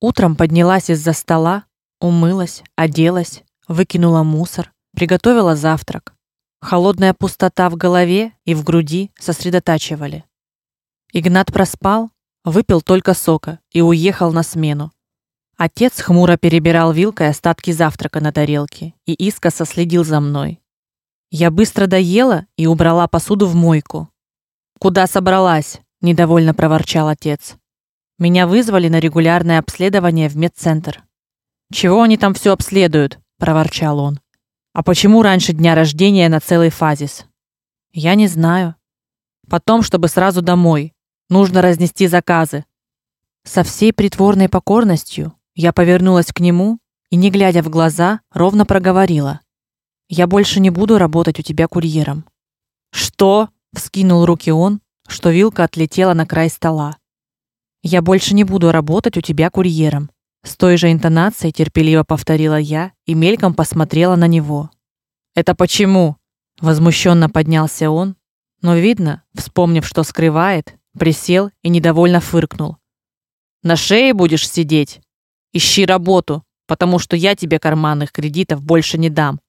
Утром поднялась из-за стола, умылась, оделась, выкинула мусор, приготовила завтрак. Холодная пустота в голове и в груди сосредотачивали. Игнат проспал, выпил только сока и уехал на смену. Отец хмуро перебирал вилкой остатки завтрака на тарелке и искоса следил за мной. Я быстро доела и убрала посуду в мойку. Куда собралась? недовольно проворчал отец. Меня вызвали на регулярное обследование в медцентр. Чего они там все обследуют? проворчал он. А почему раньше дня рождения на целый фазис? Я не знаю. Потом, чтобы сразу домой. Нужно разнести заказы. Со всей притворной покорностью я повернулась к нему и, не глядя в глаза, ровно проговорила: "Я больше не буду работать у тебя курьером". "Что?" вскинул руки он, что вилка отлетела на край стола. "Я больше не буду работать у тебя курьером", с той же интонацией терпеливо повторила я и мельком посмотрела на него. "Это почему?" возмущенно поднялся он, но видно, вспомнив, что скрывает, присел и недовольно фыркнул. На шее будешь сидеть? Ищи работу, потому что я тебе карманных кредитов больше не дам.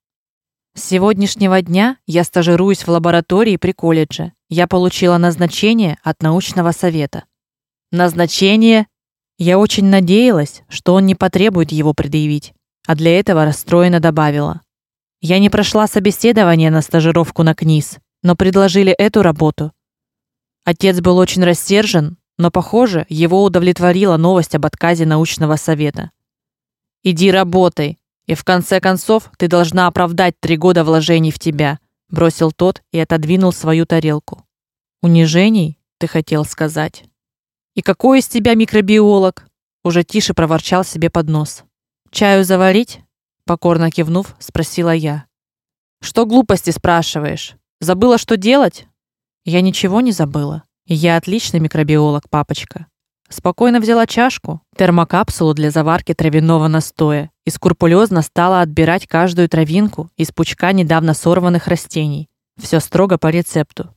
С сегодняшнего дня я стажируюсь в лаборатории при колледже. Я получила назначение от научного совета. Назначение? Я очень надеялась, что он не потребует его предъявить, а для этого расстроенно добавила: Я не прошла собеседование на стажировку на КНИС, но предложили эту работу, Отец был очень рассержен, но, похоже, его удовлетворила новость об отказе научного совета. Иди работай, и в конце концов ты должна оправдать три года вложений в тебя, бросил тот и отодвинул свою тарелку. Унижений, ты хотел сказать. И какой из тебя микробиолог? уже тише проворчал себе под нос. Чаю заварить? покорно кивнув, спросила я. Что глупости спрашиваешь? Забыла, что делать? Я ничего не забыла. Я отличный микробиолог, папочка. Спокойно взяла чашку, термокапсулу для заварки травяного настоя и скрупулезно стала отбирать каждую травинку из пучка недавно сорванных растений. Все строго по рецепту.